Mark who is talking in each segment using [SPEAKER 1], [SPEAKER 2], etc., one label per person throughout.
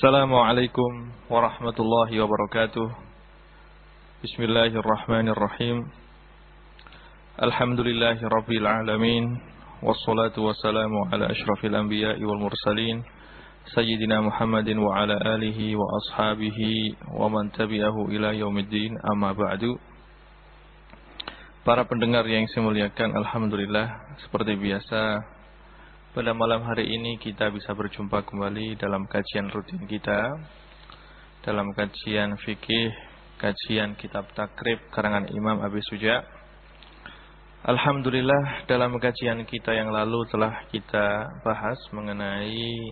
[SPEAKER 1] Assalamualaikum warahmatullahi wabarakatuh. Bismillahirrahmanirrahim. Alhamdulillahi rabbil alamin. Wassalatu wassalamu ala ashrafil anbiya wal mursalin. Sayyidina Muhammadin wa ala alihi wa ashabihi Wa man tabi'ahu ila yaumiddin. Amma ba'du. Para pendengar yang saya muliakan Alhamdulillah Seperti biasa pada malam hari ini kita bisa berjumpa kembali dalam kajian rutin kita Dalam kajian fikih, kajian kitab takrib karangan Imam Abi Suja. Alhamdulillah dalam kajian kita yang lalu telah kita bahas mengenai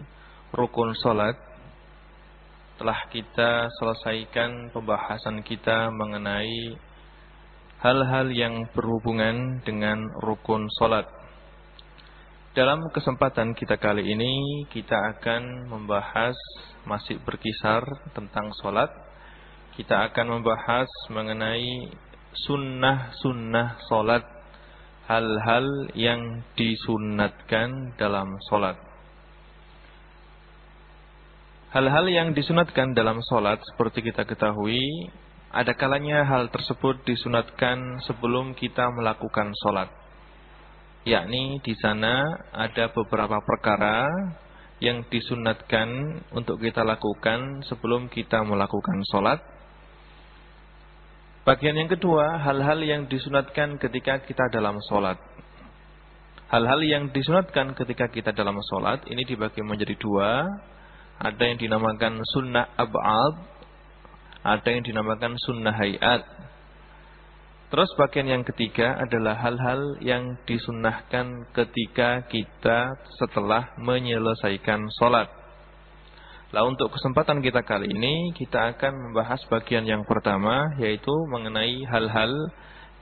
[SPEAKER 1] rukun solat Telah kita selesaikan pembahasan kita mengenai hal-hal yang berhubungan dengan rukun solat dalam kesempatan kita kali ini kita akan membahas masih berkisar tentang solat. Kita akan membahas mengenai sunnah-sunnah solat, hal-hal yang disunatkan dalam solat. Hal-hal yang disunatkan dalam solat seperti kita ketahui, ada kalanya hal tersebut disunatkan sebelum kita melakukan solat yakni di sana ada beberapa perkara yang disunatkan untuk kita lakukan sebelum kita melakukan sholat. Bagian yang kedua, hal-hal yang disunatkan ketika kita dalam sholat. Hal-hal yang disunatkan ketika kita dalam sholat ini dibagi menjadi dua. Ada yang dinamakan sunnah ab'ad, ada yang dinamakan sunnah hayat. Terus bagian yang ketiga adalah hal-hal yang disunahkan ketika kita setelah menyelesaikan sholat. Nah untuk kesempatan kita kali ini kita akan membahas bagian yang pertama yaitu mengenai hal-hal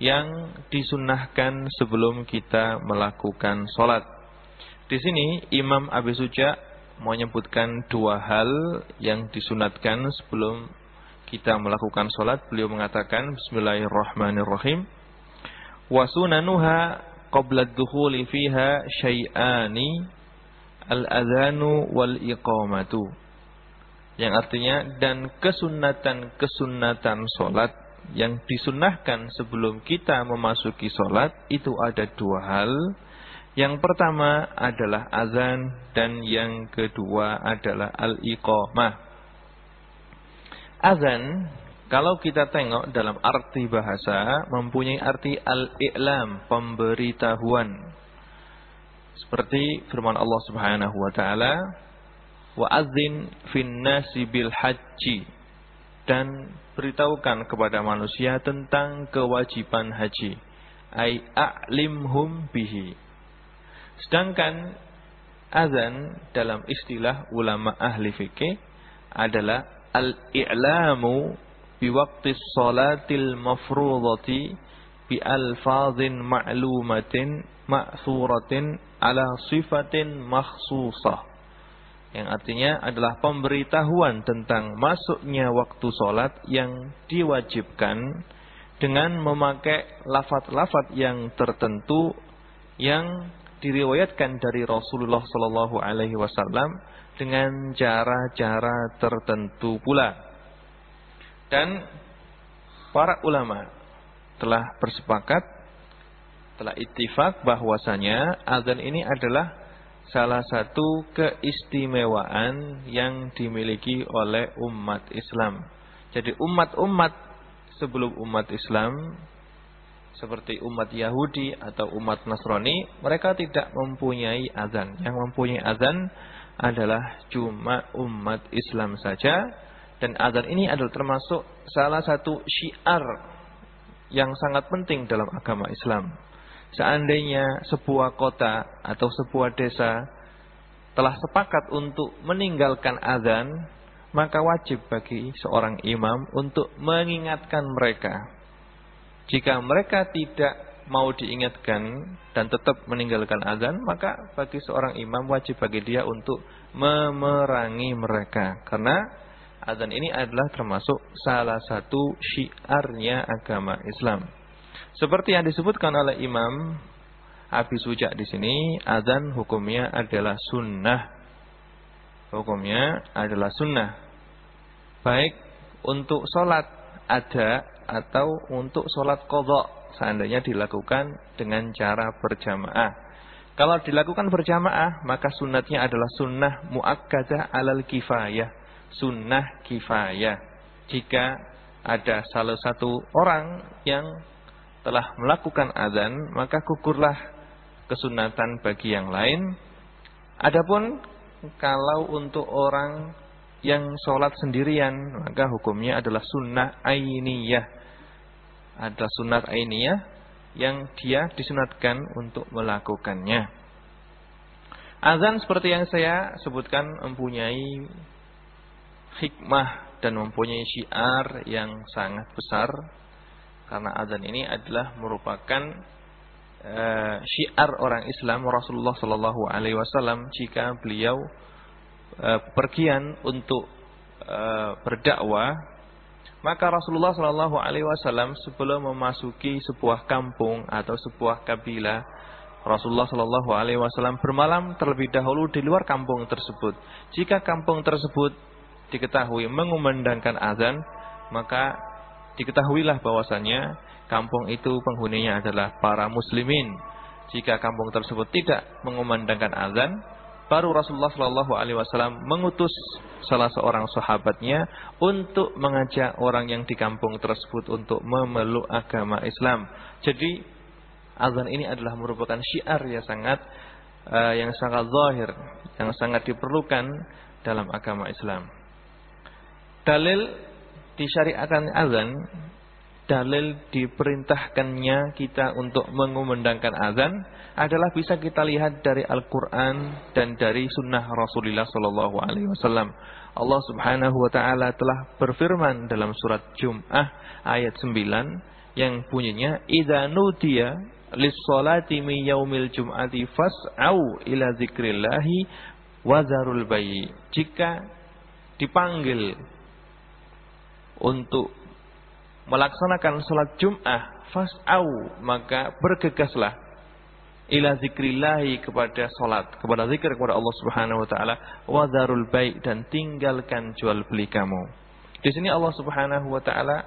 [SPEAKER 1] yang disunahkan sebelum kita melakukan sholat. Di sini Imam Abi Suja menyebutkan dua hal yang disunatkan sebelum kita melakukan solat, beliau mengatakan Bismillahirrahmanirrahim. Wa sunanuha qabla dukhuli fiha syai'ani al-adhanu wal iqamatu. Yang artinya dan kesunatan-kesunatan solat yang disunahkan sebelum kita memasuki solat itu ada dua hal. Yang pertama adalah azan dan yang kedua adalah al-iqamah. Azan kalau kita tengok dalam arti bahasa mempunyai arti al-i'lam, pemberitahuan. Seperti firman Allah Subhanahu wa taala, "Wa adzin fin nasi bil haji." Dan beritahukan kepada manusia tentang kewajiban haji. Ai a'limhum bihi. Sedangkan azan dalam istilah ulama ahli fikih adalah al-i'lamu biwaqti salatil mafrudati bi alfazin ma'lumatin ma'thuratin ala sifatin makhsusah yang artinya adalah pemberitahuan tentang masuknya waktu solat yang diwajibkan dengan memakai lafat-lafat yang tertentu yang diriwayatkan dari Rasulullah Sallallahu Alaihi Wasallam dengan cara-cara tertentu pula. Dan para ulama telah bersepakat, telah ittifak bahwasanya azan ini adalah salah satu keistimewaan yang dimiliki oleh umat Islam. Jadi umat-umat sebelum umat Islam seperti umat Yahudi atau umat Nasrani, mereka tidak mempunyai azan. Yang mempunyai azan adalah cuma umat Islam saja dan azan ini adalah termasuk salah satu syiar yang sangat penting dalam agama Islam. Seandainya sebuah kota atau sebuah desa telah sepakat untuk meninggalkan azan, maka wajib bagi seorang imam untuk mengingatkan mereka. Jika mereka tidak mau diingatkan dan tetap meninggalkan azan, maka bagi seorang imam wajib bagi dia untuk memerangi mereka. Karena azan ini adalah termasuk salah satu syiarnya agama Islam. Seperti yang disebutkan oleh Imam Abi Suja di sini, azan hukumnya adalah sunnah. hukumnya adalah sunnah. Baik untuk sholat ada atau untuk sholat kodok seandainya dilakukan dengan cara berjamaah. Kalau dilakukan berjamaah, maka sunatnya adalah sunnah muakkadah alal kifayah. Sunnah kifayah. Jika ada salah satu orang yang telah melakukan azan, maka gugurlah kesunatan bagi yang lain. Adapun kalau untuk orang yang sholat sendirian, maka hukumnya adalah sunnah ainiyah. Ada sunat ainiyah yang dia disunatkan untuk melakukannya. Azan seperti yang saya sebutkan mempunyai hikmah dan mempunyai syiar yang sangat besar karena azan ini adalah merupakan uh, syiar orang Islam Rasulullah Shallallahu Alaihi Wasallam jika beliau uh, pergian untuk uh, berdakwah maka Rasulullah Shallallahu Alaihi Wasallam sebelum memasuki sebuah kampung atau sebuah kabilah, Rasulullah Shallallahu Alaihi Wasallam bermalam terlebih dahulu di luar kampung tersebut. Jika kampung tersebut diketahui mengumandangkan azan, maka diketahuilah bahwasannya kampung itu penghuninya adalah para muslimin. Jika kampung tersebut tidak mengumandangkan azan, baru Rasulullah Shallallahu Alaihi Wasallam mengutus salah seorang sahabatnya untuk mengajak orang yang di kampung tersebut untuk memeluk agama Islam. Jadi azan ini adalah merupakan syiar yang sangat uh, yang sangat zahir, yang sangat diperlukan dalam agama Islam. Dalil disyariatkan azan dalil diperintahkannya kita untuk mengumandangkan azan adalah bisa kita lihat dari Al-Quran dan dari Sunnah Rasulullah Sallallahu Alaihi Wasallam. Allah Subhanahu Wa Taala telah berfirman dalam surat Jum'ah ayat 9 yang bunyinya Idza nudiya lis-salati min yaumil jum'ati fas'au ila zikrillahi wa zarul bayi. Jika dipanggil untuk melaksanakan sholat Jum'ah fas'au maka bergegaslah ila zikrillahi kepada sholat kepada zikir kepada Allah Subhanahu wa taala wa dzarul bai' dan tinggalkan jual beli kamu. Di sini Allah Subhanahu wa taala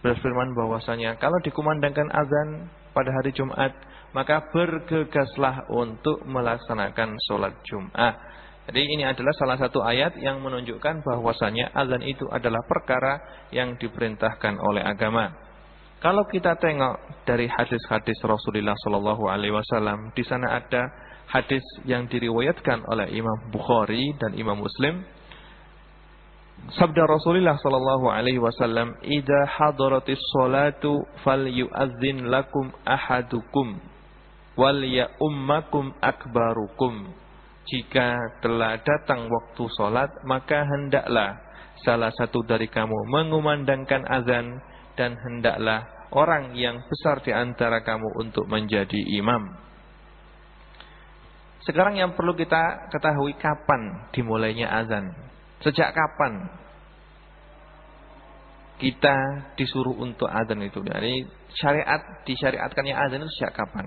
[SPEAKER 1] berfirman bahwasanya kalau dikumandangkan azan pada hari Jumat maka bergegaslah untuk melaksanakan sholat Jumat. Jadi ini adalah salah satu ayat yang menunjukkan bahwasanya azan itu adalah perkara yang diperintahkan oleh agama. Kalau kita tengok dari hadis-hadis Rasulullah Shallallahu Alaihi Wasallam, di sana ada hadis yang diriwayatkan oleh Imam Bukhari dan Imam Muslim. Sabda Rasulullah Shallallahu Alaihi Wasallam, "Ida hadaratis salatu fal yu'adzin lakum ahadukum wal ya ummakum akbarukum." Jika telah datang waktu sholat, maka hendaklah salah satu dari kamu mengumandangkan azan dan hendaklah orang yang besar di antara kamu untuk menjadi imam. Sekarang yang perlu kita ketahui kapan dimulainya azan. Sejak kapan kita disuruh untuk azan itu. Jadi syariat disyariatkannya azan itu sejak kapan?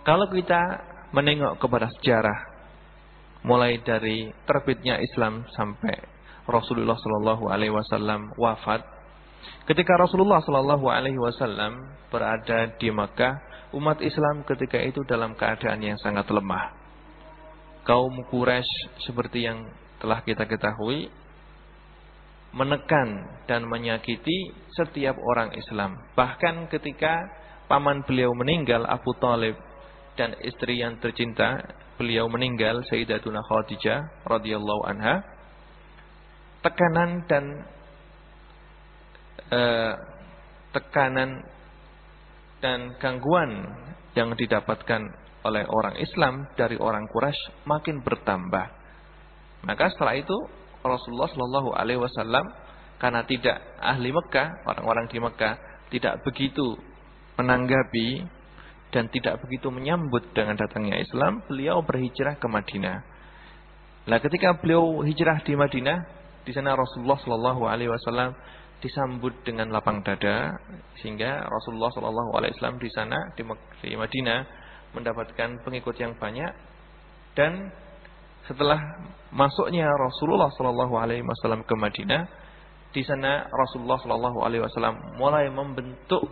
[SPEAKER 1] Kalau kita menengok kepada sejarah mulai dari terbitnya Islam sampai Rasulullah Shallallahu Alaihi Wasallam wafat. Ketika Rasulullah Shallallahu Alaihi Wasallam berada di Makkah, umat Islam ketika itu dalam keadaan yang sangat lemah. Kaum Quraisy seperti yang telah kita ketahui menekan dan menyakiti setiap orang Islam. Bahkan ketika paman beliau meninggal Abu Talib dan istri yang tercinta beliau meninggal Sayyidatuna Khadijah radhiyallahu anha tekanan dan eh, tekanan dan gangguan yang didapatkan oleh orang Islam dari orang Quraisy makin bertambah. Maka setelah itu Rasulullah Shallallahu Alaihi Wasallam karena tidak ahli Mekah, orang-orang di Mekah tidak begitu menanggapi dan tidak begitu menyambut dengan datangnya Islam, beliau berhijrah ke Madinah. Nah, ketika beliau hijrah di Madinah, di sana Rasulullah Shallallahu Alaihi Wasallam disambut dengan lapang dada, sehingga Rasulullah Shallallahu Alaihi Wasallam di sana di Madinah mendapatkan pengikut yang banyak dan setelah masuknya Rasulullah Shallallahu Alaihi Wasallam ke Madinah, di sana Rasulullah Shallallahu Alaihi Wasallam mulai membentuk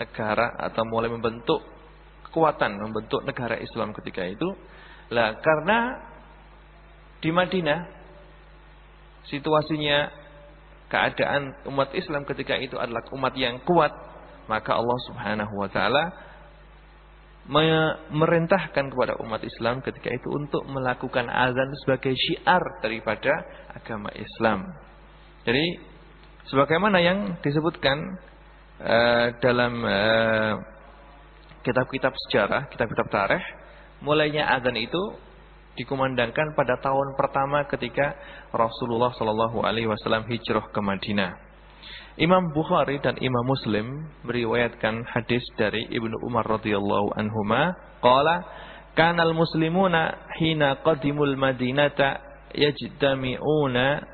[SPEAKER 1] negara atau mulai membentuk kekuatan, membentuk negara Islam ketika itu. Lah karena di Madinah situasinya keadaan umat Islam ketika itu adalah umat yang kuat, maka Allah Subhanahu wa taala memerintahkan kepada umat Islam ketika itu untuk melakukan azan sebagai syiar daripada agama Islam. Jadi sebagaimana yang disebutkan uh, dalam uh, kitab-kitab sejarah, kitab-kitab tarikh, mulainya azan itu dikumandangkan pada tahun pertama ketika Rasulullah Shallallahu Alaihi Wasallam hijrah ke Madinah. Imam Bukhari dan Imam Muslim meriwayatkan hadis dari Ibnu Umar radhiyallahu anhuma qala kanal muslimuna hina qadimul madinata yajtami'una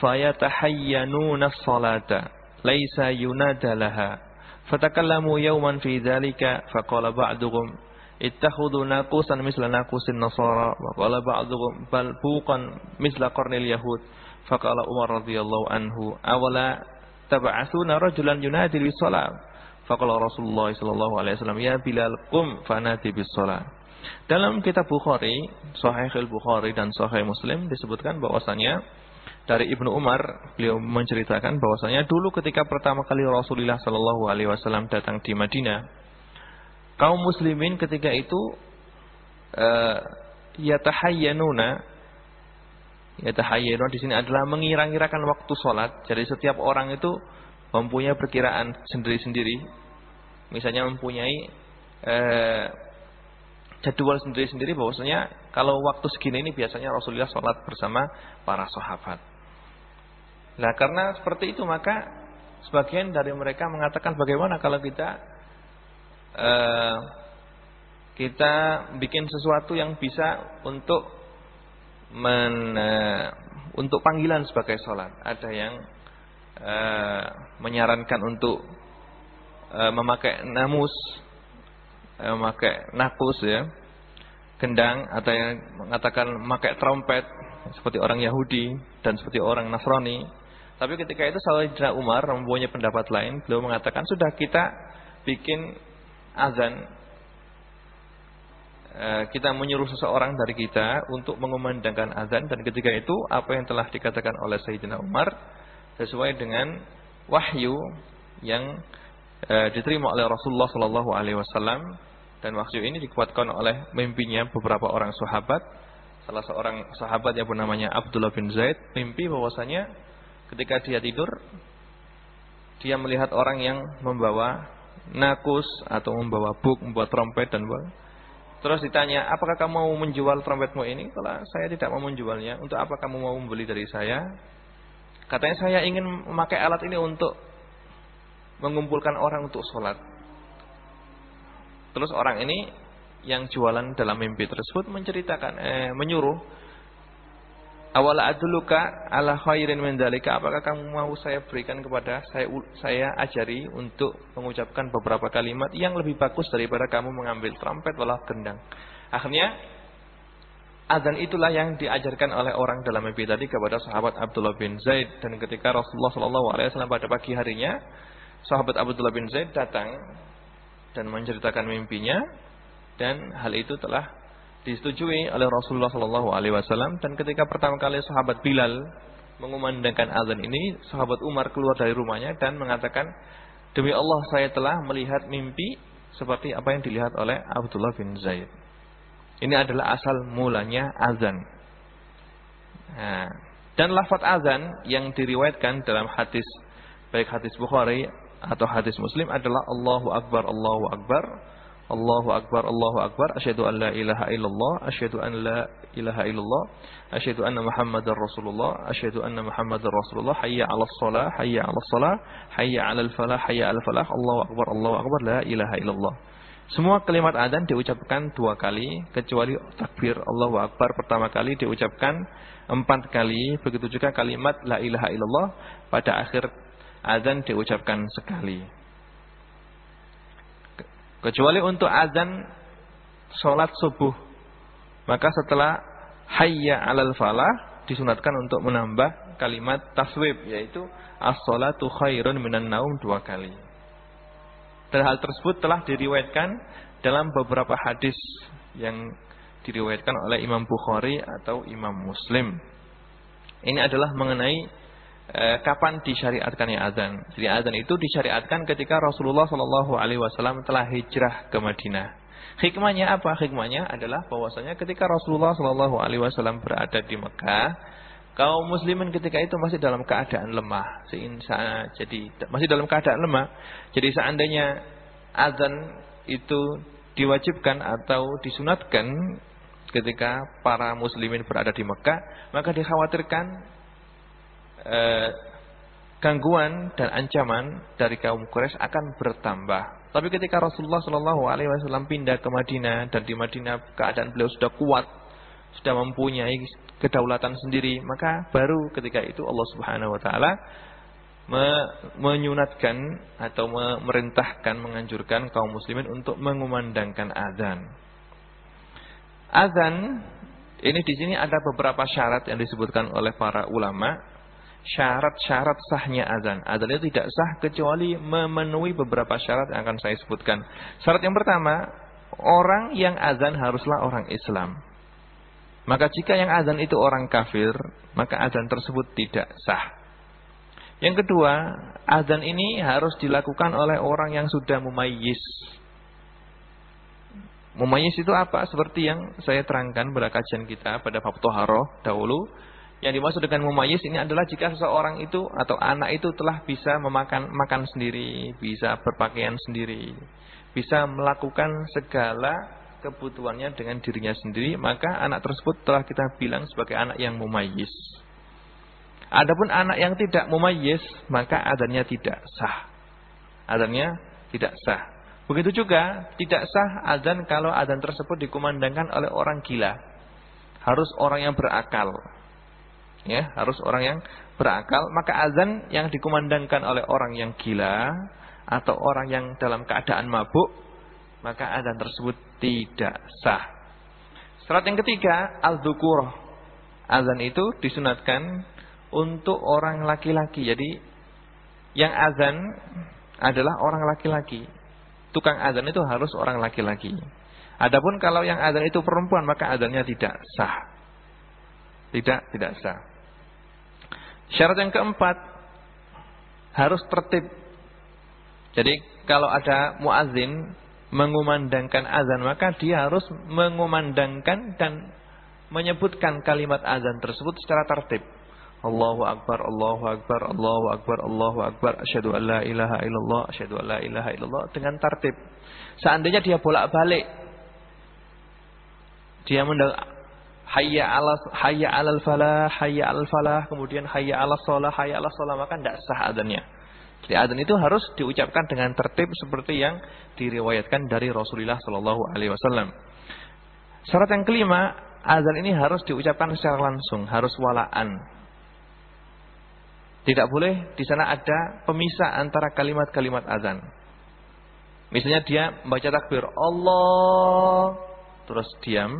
[SPEAKER 1] fayatahayyanuna as-salata laisa yunada laha fatakallamu yawman fi dhalika faqala ba'duhum ittakhudhu naqusan misla naqusin nasara wa qala ba'duhum bal buqan misla qarnil yahud faqala Umar radhiyallahu anhu awala tab'atsuna rajulan yunadi bis salam. Faqala Rasulullah sallallahu alaihi wasallam, "Ya Bilal, qum fanati bis salam." Dalam kitab Bukhari, Sahih Al-Bukhari dan Sahih Muslim disebutkan bahwasanya dari Ibnu Umar beliau menceritakan bahwasanya dulu ketika pertama kali Rasulullah sallallahu alaihi wasallam datang di Madinah, kaum muslimin ketika itu uh, yatahayyanuna Ya tahayyun di sini adalah mengira-ngirakan waktu sholat. Jadi setiap orang itu mempunyai perkiraan sendiri-sendiri. Misalnya mempunyai eh, jadwal sendiri-sendiri bahwasanya kalau waktu segini ini biasanya Rasulullah sholat bersama para sahabat. Nah karena seperti itu maka sebagian dari mereka mengatakan bagaimana kalau kita eh, kita bikin sesuatu yang bisa untuk men, uh, untuk panggilan sebagai sholat. Ada yang uh, menyarankan untuk uh, memakai namus, uh, memakai nakus ya, gendang, atau yang mengatakan memakai trompet seperti orang Yahudi dan seperti orang Nasrani. Tapi ketika itu Sayyidina Umar mempunyai pendapat lain, beliau mengatakan sudah kita bikin azan Eh, kita menyuruh seseorang dari kita untuk mengumandangkan azan dan ketika itu apa yang telah dikatakan oleh Sayyidina Umar sesuai dengan wahyu yang e, diterima oleh Rasulullah Shallallahu Alaihi Wasallam dan wahyu ini dikuatkan oleh mimpinya beberapa orang sahabat. Salah seorang sahabat yang bernamanya Abdullah bin Zaid mimpi bahwasanya ketika dia tidur dia melihat orang yang membawa nakus atau membawa buk, membawa trompet dan Terus ditanya, apakah kamu mau menjual trompetmu ini? Kalau saya tidak mau menjualnya, untuk apa kamu mau membeli dari saya? Katanya saya ingin memakai alat ini untuk mengumpulkan orang untuk sholat. Terus orang ini yang jualan dalam mimpi tersebut menceritakan, eh, menyuruh Awala aduluka ala khairin min dalika. Apakah kamu mau saya berikan kepada saya saya ajari untuk mengucapkan beberapa kalimat yang lebih bagus daripada kamu mengambil trompet walau gendang. Akhirnya azan itulah yang diajarkan oleh orang dalam mimpi tadi kepada sahabat Abdullah bin Zaid dan ketika Rasulullah wasallam pada pagi harinya sahabat Abdullah bin Zaid datang dan menceritakan mimpinya dan hal itu telah disetujui oleh Rasulullah Shallallahu Alaihi Wasallam dan ketika pertama kali sahabat Bilal mengumandangkan azan ini, sahabat Umar keluar dari rumahnya dan mengatakan, demi Allah saya telah melihat mimpi seperti apa yang dilihat oleh Abdullah bin Zaid. Ini adalah asal mulanya azan. Nah, dan lafaz azan yang diriwayatkan dalam hadis baik hadis Bukhari atau hadis Muslim adalah Allahu Akbar, Allahu Akbar. Allahu Akbar, Allahu Akbar, asyhadu an la ilaha illallah, asyhadu an la ilaha illallah, asyhadu anna Muhammadar Rasulullah, asyhadu anna Muhammadar Rasulullah, hayya 'alas shalah, hayya 'alas shalah, hayya 'alal falah, hayya 'alal falah, Allahu Akbar, Allahu Akbar, la ilaha illallah. Semua kalimat adzan diucapkan dua kali kecuali takbir Allahu Akbar pertama kali diucapkan empat kali begitu juga kalimat la ilaha illallah pada akhir adzan diucapkan sekali. Kecuali untuk azan sholat subuh. Maka setelah hayya 'alal falah disunatkan untuk menambah kalimat taswib yaitu as-salatu khairun minan naum dua kali. Dan hal tersebut telah diriwayatkan dalam beberapa hadis yang diriwayatkan oleh Imam Bukhari atau Imam Muslim. Ini adalah mengenai e, kapan disyariatkannya azan. Jadi azan itu disyariatkan ketika Rasulullah Shallallahu Alaihi Wasallam telah hijrah ke Madinah. Hikmahnya apa? Hikmahnya adalah bahwasanya ketika Rasulullah Shallallahu Alaihi Wasallam berada di Mekah, kaum muslimin ketika itu masih dalam keadaan lemah. Jadi masih dalam keadaan lemah. Jadi seandainya azan itu diwajibkan atau disunatkan ketika para muslimin berada di Mekah, maka dikhawatirkan eh, gangguan dan ancaman dari kaum Quraisy akan bertambah. Tapi ketika Rasulullah Shallallahu Alaihi Wasallam pindah ke Madinah dan di Madinah keadaan beliau sudah kuat, sudah mempunyai kedaulatan sendiri, maka baru ketika itu Allah Subhanahu Wa Taala me menyunatkan atau memerintahkan, menganjurkan kaum muslimin untuk mengumandangkan azan. Azan ini di sini ada beberapa syarat yang disebutkan oleh para ulama. Syarat-syarat sahnya azan. Azan itu tidak sah kecuali memenuhi beberapa syarat yang akan saya sebutkan. Syarat yang pertama, orang yang azan haruslah orang Islam. Maka jika yang azan itu orang kafir, maka azan tersebut tidak sah. Yang kedua, azan ini harus dilakukan oleh orang yang sudah mumayyiz. Mumayyiz itu apa? Seperti yang saya terangkan pada kajian kita pada bab dahulu. Yang dimaksud dengan mumayyiz ini adalah jika seseorang itu atau anak itu telah bisa memakan makan sendiri, bisa berpakaian sendiri, bisa melakukan segala kebutuhannya dengan dirinya sendiri, maka anak tersebut telah kita bilang sebagai anak yang mumayyiz. Adapun anak yang tidak mumayyiz, maka adanya tidak sah. Adanya tidak sah. Begitu juga tidak sah azan kalau azan tersebut dikumandangkan oleh orang gila. Harus orang yang berakal. Ya, harus orang yang berakal, maka azan yang dikumandangkan oleh orang yang gila atau orang yang dalam keadaan mabuk, maka azan tersebut tidak sah. Syarat yang ketiga, al-dzukurah. Azan itu disunatkan untuk orang laki-laki. Jadi yang azan adalah orang laki-laki tukang azan itu harus orang laki-laki. Adapun kalau yang azan itu perempuan maka azannya tidak sah. Tidak, tidak sah. Syarat yang keempat harus tertib. Jadi kalau ada muazin mengumandangkan azan maka dia harus mengumandangkan dan menyebutkan kalimat azan tersebut secara tertib. Allahu Akbar, Allahu Akbar, Allahu Akbar, Allahu Akbar, asyhadu an la ilaha illallah, asyhadu an la ilaha illallah dengan tertib. Seandainya dia bolak-balik dia mendal hayya ala hayya alal falah, hayya alal falah, kemudian hayya ala shalah, hayya ala shalah maka tidak sah adzannya. Jadi adzan itu harus diucapkan dengan tertib seperti yang diriwayatkan dari Rasulullah sallallahu alaihi wasallam. Syarat yang kelima, azan ini harus diucapkan secara langsung, harus walaan. Tidak boleh di sana ada pemisah antara kalimat-kalimat azan. Misalnya dia membaca takbir Allah terus diam,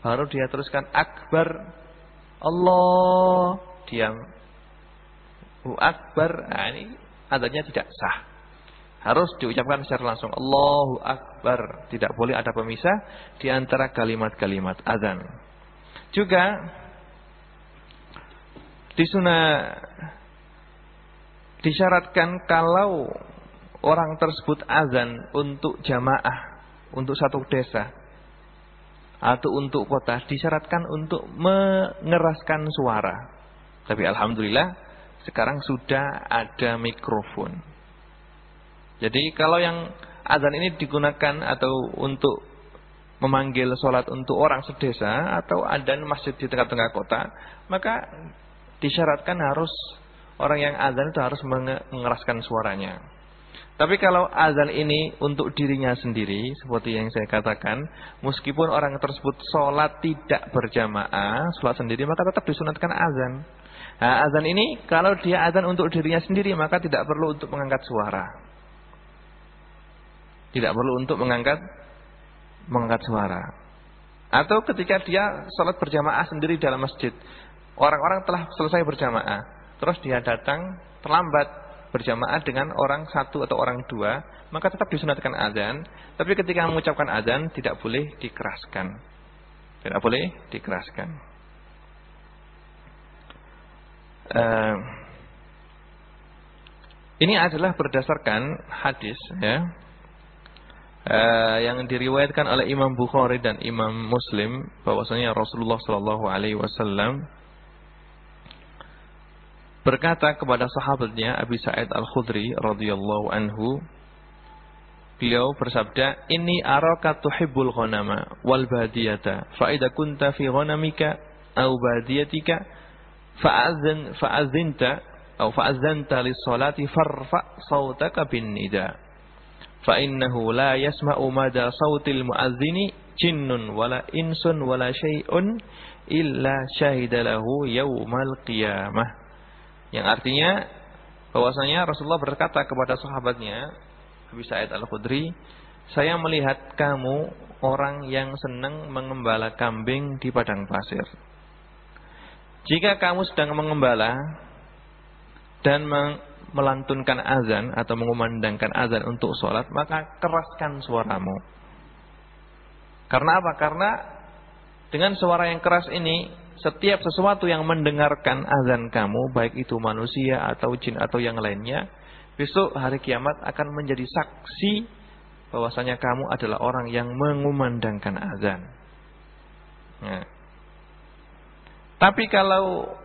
[SPEAKER 1] baru dia teruskan akbar Allah diam. Hu akbar. Nah, ini azannya tidak sah. Harus diucapkan secara langsung Allahu akbar. Tidak boleh ada pemisah di antara kalimat-kalimat azan. Juga di sunnah disyaratkan kalau orang tersebut azan untuk jamaah, untuk satu desa atau untuk kota disyaratkan untuk mengeraskan suara. Tapi alhamdulillah sekarang sudah ada mikrofon. Jadi kalau yang azan ini digunakan atau untuk memanggil sholat untuk orang sedesa atau ada masjid di tengah-tengah kota, maka disyaratkan harus orang yang azan itu harus mengeraskan suaranya. Tapi kalau azan ini untuk dirinya sendiri, seperti yang saya katakan, meskipun orang tersebut sholat tidak berjamaah, sholat sendiri, maka tetap disunatkan azan. Nah, azan ini kalau dia azan untuk dirinya sendiri, maka tidak perlu untuk mengangkat suara. Tidak perlu untuk mengangkat mengangkat suara. Atau ketika dia sholat berjamaah sendiri dalam masjid. Orang-orang telah selesai berjamaah. Terus dia datang terlambat berjamaah dengan orang satu atau orang dua. Maka tetap disunatkan azan. Tapi ketika mengucapkan azan tidak boleh dikeraskan. Tidak boleh dikeraskan. Uh, ini adalah berdasarkan hadis ya uh, yang diriwayatkan oleh Imam Bukhari dan Imam Muslim bahwasanya Rasulullah Shallallahu Alaihi Wasallam berkata kepada sahabatnya Abi Sa'id Al Khudri radhiyallahu anhu beliau bersabda ini araka tuhibbul ghanama wal badiyata fa idza kunta fi ghanamika aw badiyatika fa'azin fa'azinta aw fa'azanta lis salati farfa sautaka bin nida fa innahu la yasma'u mada sautil muadzini jinnun wala insun wala syai'un illa syahida lahu yaumal qiyamah. Yang artinya bahwasanya Rasulullah berkata kepada sahabatnya Abu Sa'id Al-Khudri, "Saya melihat kamu orang yang senang mengembala kambing di padang pasir. Jika kamu sedang mengembala dan melantunkan azan atau mengumandangkan azan untuk sholat, maka keraskan suaramu. Karena apa? Karena dengan suara yang keras ini, setiap sesuatu yang mendengarkan azan kamu, baik itu manusia atau jin atau yang lainnya, besok hari kiamat akan menjadi saksi bahwasanya kamu adalah orang yang mengumandangkan azan. Nah. Tapi kalau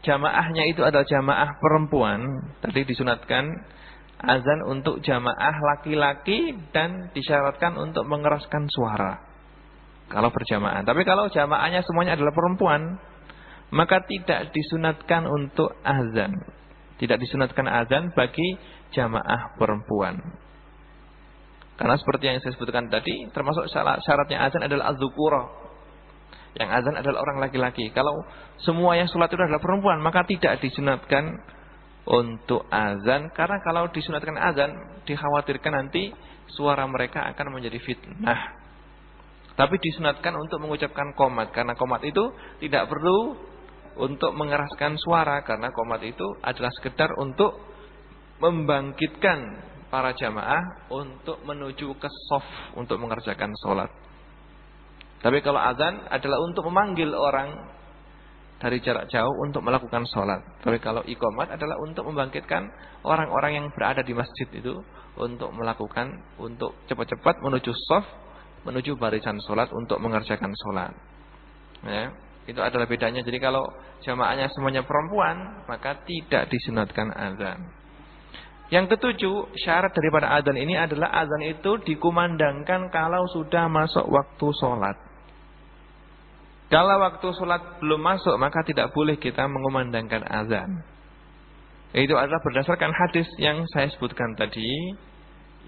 [SPEAKER 1] jamaahnya itu adalah jamaah perempuan, tadi disunatkan azan untuk jamaah laki-laki dan disyaratkan untuk mengeraskan suara. Kalau berjamaah. Tapi kalau jamaahnya semuanya adalah perempuan, maka tidak disunatkan untuk azan. Tidak disunatkan azan bagi jamaah perempuan. Karena seperti yang saya sebutkan tadi, termasuk syaratnya azan adalah az yang azan adalah orang laki-laki. Kalau semua yang sholat itu adalah perempuan, maka tidak disunatkan untuk azan. Karena kalau disunatkan azan, dikhawatirkan nanti suara mereka akan menjadi fitnah. Tapi disunatkan untuk mengucapkan komat. Karena komat itu tidak perlu untuk mengeraskan suara. Karena komat itu adalah sekedar untuk membangkitkan para jamaah untuk menuju ke soft untuk mengerjakan sholat. Tapi kalau azan adalah untuk memanggil orang dari jarak jauh untuk melakukan sholat. Tapi kalau ikomat adalah untuk membangkitkan orang-orang yang berada di masjid itu untuk melakukan, untuk cepat-cepat menuju soft, menuju barisan sholat untuk mengerjakan sholat. Ya, itu adalah bedanya. Jadi kalau jamaahnya semuanya perempuan, maka tidak disunatkan azan. Yang ketujuh, syarat daripada azan ini adalah azan itu dikumandangkan kalau sudah masuk waktu sholat. Kalau waktu sholat belum masuk, maka tidak boleh kita mengumandangkan azan. Itu adalah berdasarkan hadis yang saya sebutkan tadi,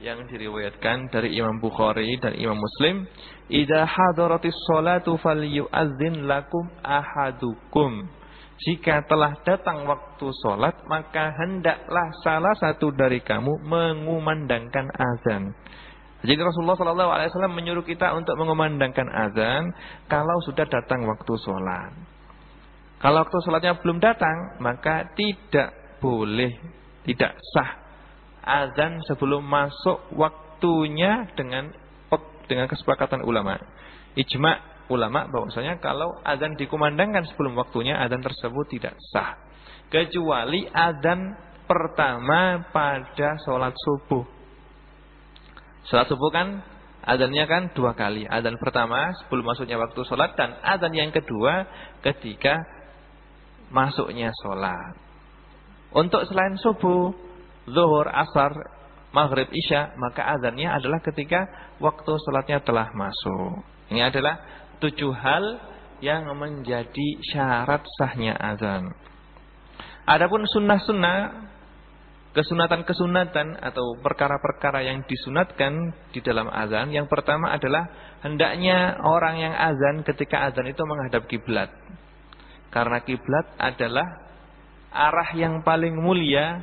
[SPEAKER 1] yang diriwayatkan dari Imam Bukhari dan Imam Muslim. Ida hadaratis sholatu falyu'adzin lakum ahadukum. Jika telah datang waktu sholat, maka hendaklah salah satu dari kamu mengumandangkan azan. Jadi Rasulullah Shallallahu Alaihi Wasallam menyuruh kita untuk mengumandangkan azan kalau sudah datang waktu sholat. Kalau waktu sholatnya belum datang, maka tidak boleh, tidak sah azan sebelum masuk waktunya dengan dengan kesepakatan ulama. Ijma ulama bahwasanya kalau azan dikumandangkan sebelum waktunya, azan tersebut tidak sah. Kecuali azan pertama pada sholat subuh. Salat subuh kan adanya kan dua kali. Adan pertama sebelum masuknya waktu sholat dan adan yang kedua ketika masuknya sholat. Untuk selain subuh, zuhur, asar, maghrib, isya, maka adanya adalah ketika waktu sholatnya telah masuk. Ini adalah tujuh hal yang menjadi syarat sahnya azan. Adapun sunnah-sunnah kesunatan-kesunatan atau perkara-perkara yang disunatkan di dalam azan. Yang pertama adalah hendaknya orang yang azan ketika azan itu menghadap kiblat. Karena kiblat adalah arah yang paling mulia,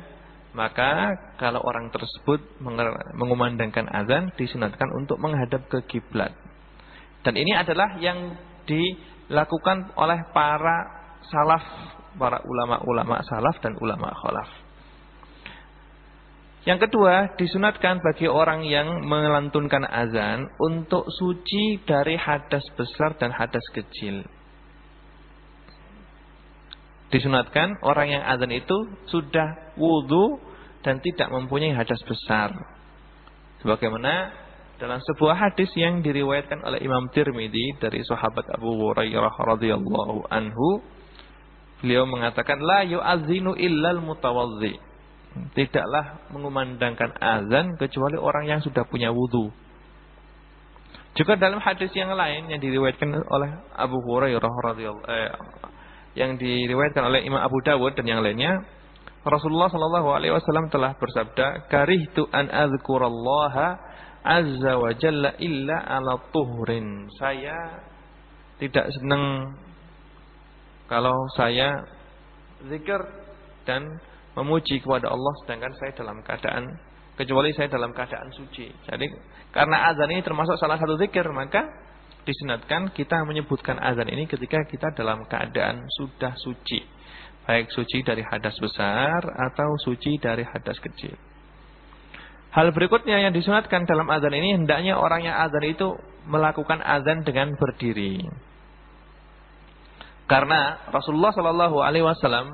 [SPEAKER 1] maka kalau orang tersebut mengumandangkan azan disunatkan untuk menghadap ke kiblat. Dan ini adalah yang dilakukan oleh para salaf, para ulama-ulama salaf dan ulama khalaf. Yang kedua, disunatkan bagi orang yang melantunkan azan untuk suci dari hadas besar dan hadas kecil. Disunatkan orang yang azan itu sudah wudhu dan tidak mempunyai hadas besar. Sebagaimana dalam sebuah hadis yang diriwayatkan oleh Imam Tirmidzi dari sahabat Abu Hurairah radhiyallahu anhu, beliau mengatakan la yu'adzinu illal mutawadzi. Tidaklah mengumandangkan azan kecuali orang yang sudah punya wudu. Juga dalam hadis yang lain yang diriwayatkan oleh Abu Hurairah radhiyallahu eh, yang diriwayatkan oleh Imam Abu Dawud dan yang lainnya, Rasulullah Shallallahu alaihi wasallam telah bersabda, "Karihtu an adzkurallaha azza wa jalla illa ala tuhrin. Saya tidak senang kalau saya zikir dan memuji kepada Allah sedangkan saya dalam keadaan kecuali saya dalam keadaan suci. Jadi karena azan ini termasuk salah satu zikir maka disunatkan kita menyebutkan azan ini ketika kita dalam keadaan sudah suci. Baik suci dari hadas besar atau suci dari hadas kecil. Hal berikutnya yang disunatkan dalam azan ini hendaknya orang yang azan itu melakukan azan dengan berdiri. Karena Rasulullah Shallallahu Alaihi Wasallam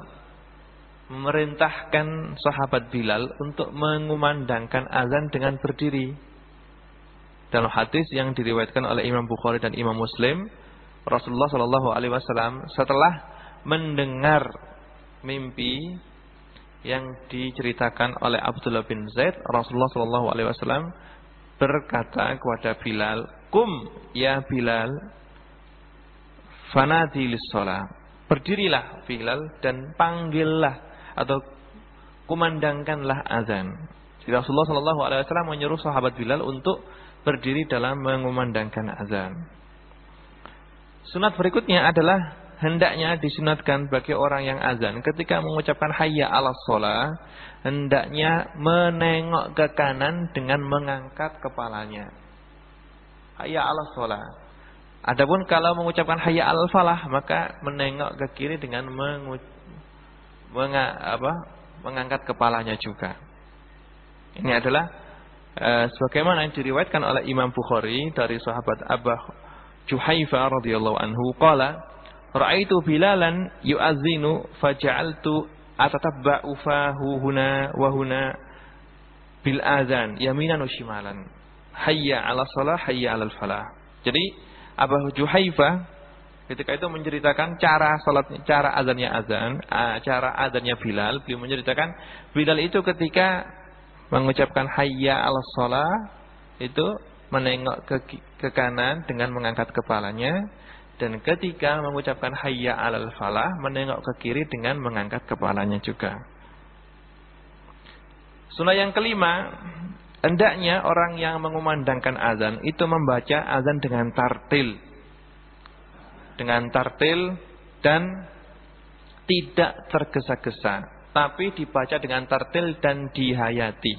[SPEAKER 1] memerintahkan sahabat Bilal untuk mengumandangkan azan dengan berdiri. Dalam hadis yang diriwayatkan oleh Imam Bukhari dan Imam Muslim, Rasulullah Shallallahu Alaihi Wasallam setelah mendengar mimpi yang diceritakan oleh Abdullah bin Zaid, Rasulullah Shallallahu Alaihi Wasallam berkata kepada Bilal, "Kum ya Bilal, fanadi lissolah. Berdirilah Bilal dan panggillah atau kumandangkanlah azan. Jadi Rasulullah Shallallahu Alaihi Wasallam menyuruh sahabat Bilal untuk berdiri dalam mengumandangkan azan. Sunat berikutnya adalah hendaknya disunatkan bagi orang yang azan. Ketika mengucapkan hayya ala sholah hendaknya menengok ke kanan dengan mengangkat kepalanya. Hayya ala sholah. Adapun kalau mengucapkan hayya al falah maka menengok ke kiri dengan mengu menga apa, mengangkat kepalanya juga. Ini adalah uh, sebagaimana yang diriwayatkan oleh Imam Bukhari dari sahabat Abah Juhaifa radhiyallahu anhu. Qala Ra'aitu Bilalan yu'adzinu faja'altu atatabba'u fahu huna wa huna bil azan yaminan wa shimalan. Hayya 'ala shalah, hayya 'alal falah. Jadi Abu Juhaifa ketika itu menceritakan cara salatnya, cara azannya azan, cara azannya Bilal, beliau menceritakan Bilal itu ketika mengucapkan hayya 'ala shalah itu menengok ke, ke kanan dengan mengangkat kepalanya dan ketika mengucapkan hayya alal falah, menengok ke kiri dengan mengangkat kepalanya juga. Sunnah yang kelima, hendaknya orang yang mengumandangkan azan itu membaca azan dengan tartil. Dengan tartil dan tidak tergesa-gesa, tapi dibaca dengan tartil dan dihayati.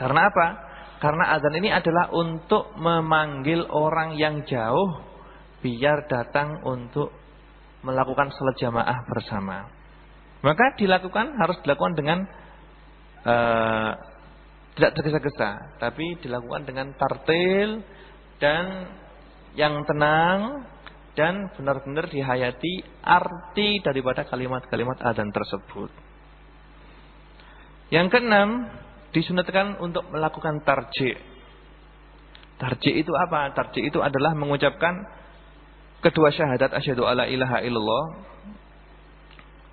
[SPEAKER 1] Karena apa? Karena azan ini adalah untuk memanggil orang yang jauh biar datang untuk melakukan salat jamaah bersama. Maka dilakukan harus dilakukan dengan uh, tidak tergesa-gesa, tapi dilakukan dengan tartil dan yang tenang dan benar-benar dihayati arti daripada kalimat-kalimat azan tersebut. Yang keenam, disunatkan untuk melakukan tarji. Tarji itu apa? Tarji itu adalah mengucapkan kedua syahadat asyhadu alla ilaha illallah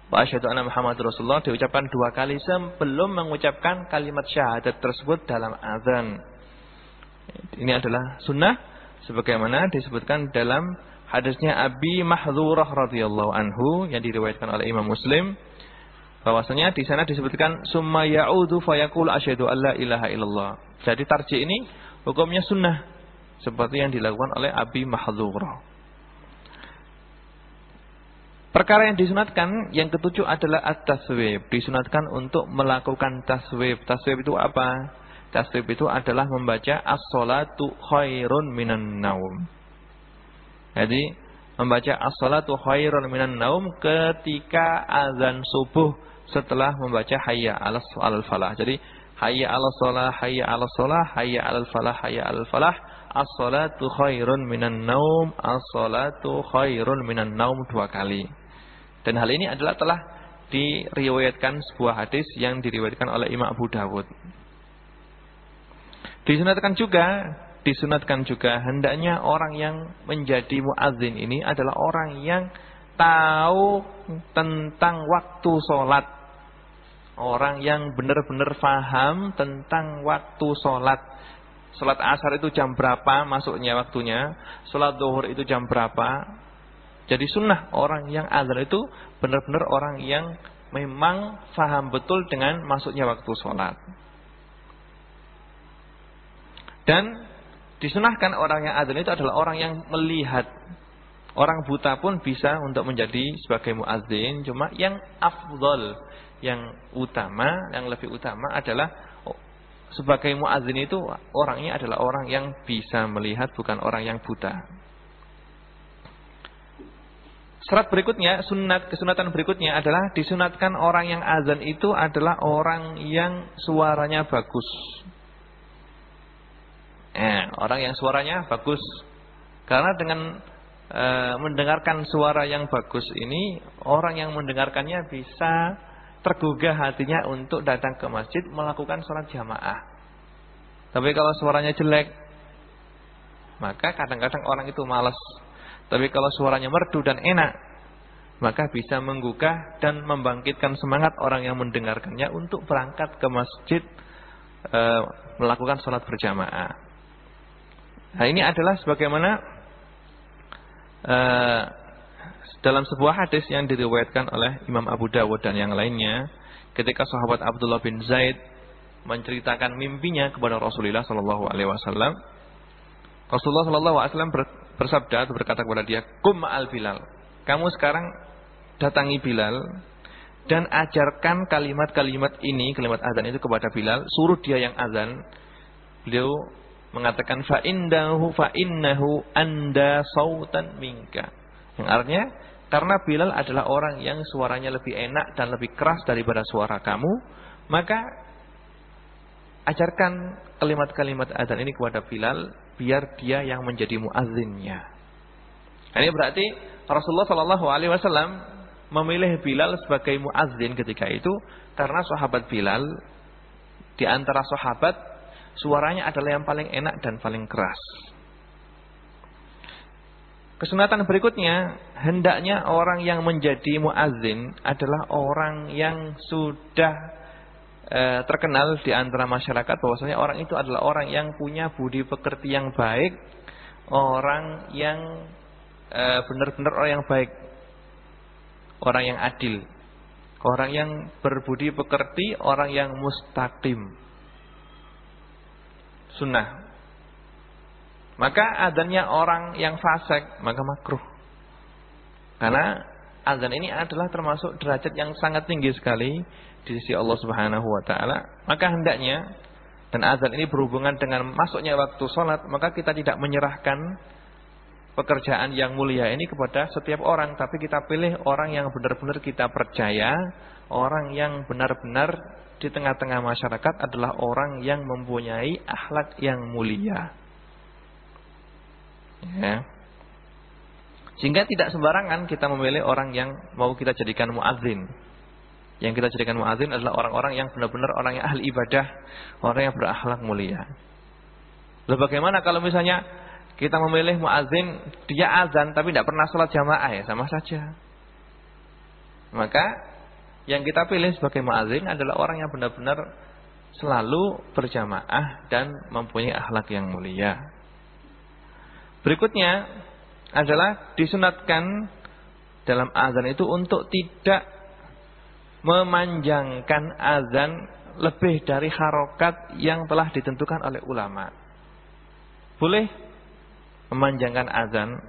[SPEAKER 1] wa asyhadu anna Muhammad Rasulullah diucapkan dua kali sebelum mengucapkan kalimat syahadat tersebut dalam azan. Ini adalah sunnah sebagaimana disebutkan dalam hadisnya Abi Mahdzurah radhiyallahu anhu yang diriwayatkan oleh Imam Muslim bahwasanya di sana disebutkan summa ya'udu fayaqulu asyhadu alla ilaha illallah. Jadi tarjih ini hukumnya sunnah seperti yang dilakukan oleh Abi Mahdzura. Perkara yang disunatkan yang ketujuh adalah at-taswib. Disunatkan untuk melakukan taswib. Taswib itu apa? tasbih itu adalah membaca as-salatu khairun minan naum. Jadi membaca as-salatu khairun minan naum ketika azan subuh setelah membaca hayya 'alal falah. Jadi hayya 'alas shalah, hayya 'alas shalah, hayya 'alal falah, hayya 'alal falah. As-salatu khairun minan naum, as-salatu khairun minan naum dua kali. Dan hal ini adalah telah diriwayatkan sebuah hadis yang diriwayatkan oleh Imam Abu Dawud. Disunatkan juga disunatkan juga hendaknya orang yang menjadi muadzin ini adalah orang yang tahu tentang waktu sholat. Orang yang benar-benar faham tentang waktu sholat. Sholat asar itu jam berapa masuknya waktunya. Sholat zuhur itu jam berapa. Jadi sunnah orang yang azan itu benar-benar orang yang memang faham betul dengan masuknya waktu sholat. Dan Disunahkan orang yang adzan itu adalah orang yang melihat. Orang buta pun bisa untuk menjadi sebagai muadzin, cuma yang afdol, yang utama, yang lebih utama adalah oh, sebagai muadzin itu orangnya adalah orang yang bisa melihat bukan orang yang buta. Syarat berikutnya, sunat kesunatan berikutnya adalah disunatkan orang yang azan itu adalah orang yang suaranya bagus. Eh, orang yang suaranya bagus. Karena dengan e, mendengarkan suara yang bagus ini, orang yang mendengarkannya bisa tergugah hatinya untuk datang ke masjid melakukan sholat jamaah. Tapi kalau suaranya jelek, maka kadang-kadang orang itu malas. Tapi kalau suaranya merdu dan enak, maka bisa menggugah dan membangkitkan semangat orang yang mendengarkannya untuk berangkat ke masjid e, melakukan sholat berjamaah. Nah ini adalah sebagaimana uh, dalam sebuah hadis yang diriwayatkan oleh Imam Abu Dawud dan yang lainnya, ketika sahabat Abdullah bin Zaid menceritakan mimpinya kepada Rasulullah Shallallahu Alaihi Wasallam, Rasulullah Shallallahu Alaihi Wasallam bersabda berkata kepada dia, Kum al Bilal, kamu sekarang datangi Bilal dan ajarkan kalimat-kalimat ini, kalimat azan itu kepada Bilal, suruh dia yang azan. Beliau mengatakan fa indahu fa innahu anda sautan minka. Yang artinya karena Bilal adalah orang yang suaranya lebih enak dan lebih keras daripada suara kamu, maka ajarkan kalimat-kalimat adzan ini kepada Bilal biar dia yang menjadi muazzinnya. Ini berarti Rasulullah Shallallahu alaihi wasallam memilih Bilal sebagai muazzin ketika itu karena sahabat Bilal di antara sahabat suaranya adalah yang paling enak dan paling keras. Kesunatan berikutnya, hendaknya orang yang menjadi muazin adalah orang yang sudah e, terkenal di antara masyarakat bahwasanya orang itu adalah orang yang punya budi pekerti yang baik, orang yang eh, benar-benar orang yang baik, orang yang adil, orang yang berbudi pekerti, orang yang mustaqim sunnah. Maka adanya orang yang fasik maka makruh. Karena azan ini adalah termasuk derajat yang sangat tinggi sekali di sisi Allah Subhanahu wa taala. Maka hendaknya dan azan ini berhubungan dengan masuknya waktu sholat, maka kita tidak menyerahkan pekerjaan yang mulia ini kepada setiap orang, tapi kita pilih orang yang benar-benar kita percaya, orang yang benar-benar di tengah-tengah masyarakat adalah orang yang mempunyai akhlak yang mulia. Ya. Sehingga tidak sembarangan kita memilih orang yang mau kita jadikan muadzin. Yang kita jadikan muadzin adalah orang-orang yang benar-benar orang yang ahli ibadah, orang yang berakhlak mulia. Lalu bagaimana kalau misalnya kita memilih muadzin dia azan tapi tidak pernah sholat jamaah ya sama saja. Maka yang kita pilih sebagai muazin adalah orang yang benar-benar selalu berjamaah dan mempunyai akhlak yang mulia. Berikutnya adalah disunatkan dalam azan itu untuk tidak memanjangkan azan lebih dari harokat yang telah ditentukan oleh ulama. Boleh memanjangkan azan,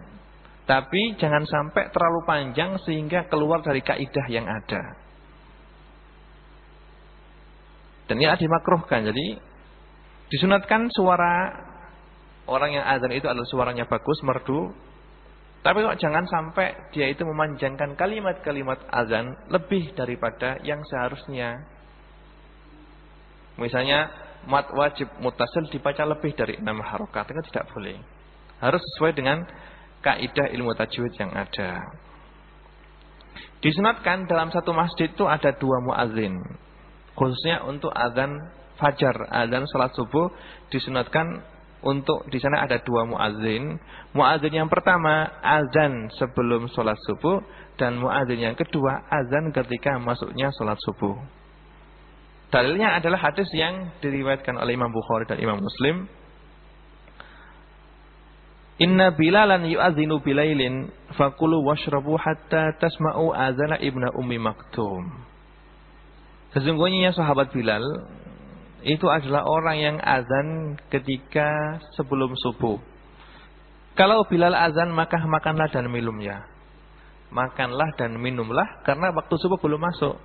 [SPEAKER 1] tapi jangan sampai terlalu panjang sehingga keluar dari kaidah yang ada. Dan ini dimakruhkan. Jadi Disunatkan suara orang yang azan itu adalah suaranya bagus, merdu. Tapi kok jangan sampai dia itu memanjangkan kalimat-kalimat azan lebih daripada yang seharusnya. Misalnya mat wajib mutasil dibaca lebih dari enam harokat, itu tidak boleh. Harus sesuai dengan kaidah ilmu tajwid yang ada. Disunatkan dalam satu masjid itu ada dua muazin. Khususnya untuk azan fajar, azan salat subuh disunatkan untuk di sana ada dua muazin. Muazin yang pertama azan sebelum salat subuh dan muazin yang kedua azan ketika masuknya salat subuh. Dalilnya adalah hadis yang diriwayatkan oleh Imam Bukhari dan Imam Muslim. Inna bilalan yu'adzinu bilailin fakulu washrabu hatta tasma'u azana ibna ummi maktum. Sesungguhnya sahabat Bilal itu adalah orang yang azan ketika sebelum subuh. Kalau Bilal azan maka makanlah dan minumnya. Makanlah dan minumlah karena waktu subuh belum masuk.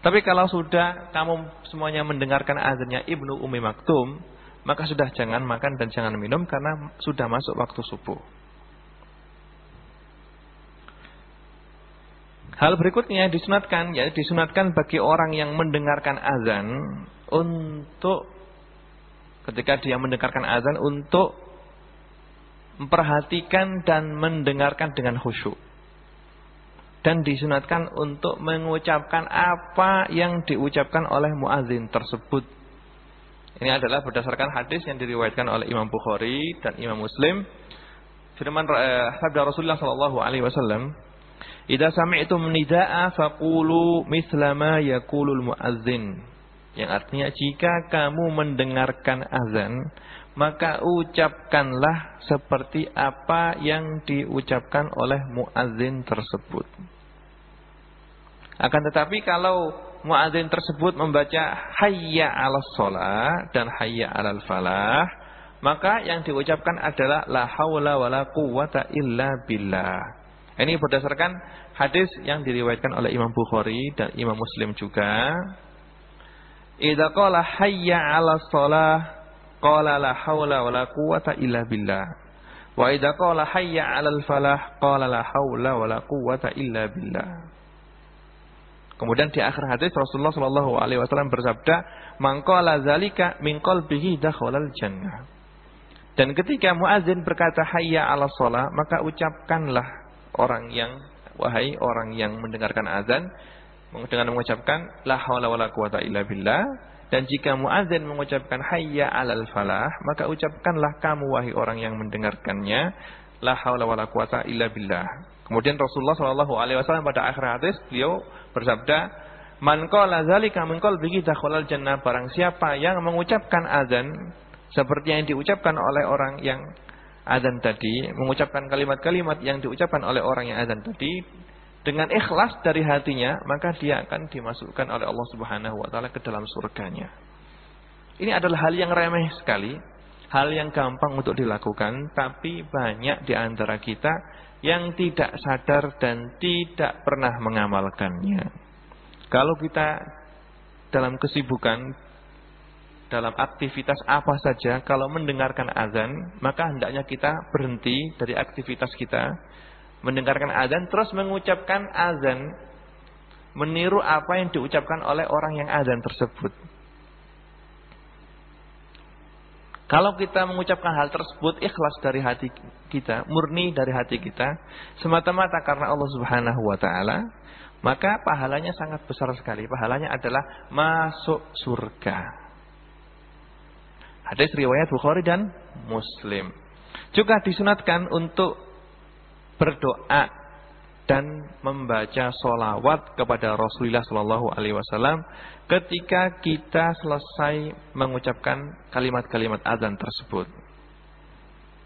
[SPEAKER 1] Tapi kalau sudah kamu semuanya mendengarkan azannya Ibnu Umi Maktum, maka sudah jangan makan dan jangan minum karena sudah masuk waktu subuh. Hal berikutnya disunatkan, ya disunatkan bagi orang yang mendengarkan azan untuk ketika dia mendengarkan azan untuk memperhatikan dan mendengarkan dengan khusyuk. Dan disunatkan untuk mengucapkan apa yang diucapkan oleh muazin tersebut. Ini adalah berdasarkan hadis yang diriwayatkan oleh Imam Bukhari dan Imam Muslim. Firman eh, sabda Rasulullah sallallahu alaihi wasallam, "Idza sami'tum nidaa faqulu misla ma yaqulul muazzin." Yang artinya jika kamu mendengarkan azan, maka ucapkanlah seperti apa yang diucapkan oleh muazzin tersebut. Akan tetapi kalau muadzin tersebut membaca hayya 'alas shalah dan hayya 'alal falah, maka yang diucapkan adalah la haula wala quwata illa billah. Ini berdasarkan hadis yang diriwayatkan oleh Imam Bukhari dan Imam Muslim juga. Idza qala hayya 'alas shalah qala la haula wala quwata illa billah. Wa idza qala hayya 'alal falah qala la haula wala quwata illa billah. Kemudian di akhir hadis Rasulullah Shallallahu Alaihi Wasallam bersabda, "Mangkala zalika min qalbihi dakhalal jannah." Dan ketika muazin berkata hayya ala sholat, maka ucapkanlah orang yang wahai orang yang mendengarkan azan dengan mengucapkan la haula wala quwata illa billah dan jika muazin mengucapkan hayya alal falah maka ucapkanlah kamu wahai orang yang mendengarkannya la haula wala quwata illa billah. Kemudian Rasulullah Shallallahu alaihi wasallam pada akhir hadis beliau bersabda, "Man qala zalika min qalbihi dakhalal jannah." Barang siapa yang mengucapkan azan seperti yang diucapkan oleh orang yang azan tadi, mengucapkan kalimat-kalimat yang diucapkan oleh orang yang azan tadi dengan ikhlas dari hatinya, maka dia akan dimasukkan oleh Allah Subhanahu wa taala ke dalam surganya. Ini adalah hal yang remeh sekali, hal yang gampang untuk dilakukan, tapi banyak di antara kita yang tidak sadar dan tidak pernah mengamalkannya. Kalau kita dalam kesibukan, dalam aktivitas apa saja, kalau mendengarkan azan, maka hendaknya kita berhenti dari aktivitas kita, mendengarkan azan, terus mengucapkan azan, meniru apa yang diucapkan oleh orang yang azan tersebut. Kalau kita mengucapkan hal tersebut ikhlas dari hati kita, murni dari hati kita, semata-mata karena Allah Subhanahu wa taala, maka pahalanya sangat besar sekali. Pahalanya adalah masuk surga. Hadis riwayat Bukhari dan Muslim. Juga disunatkan untuk berdoa dan membaca solawat kepada Rasulullah Shallallahu Alaihi Wasallam ketika kita selesai mengucapkan kalimat-kalimat azan tersebut.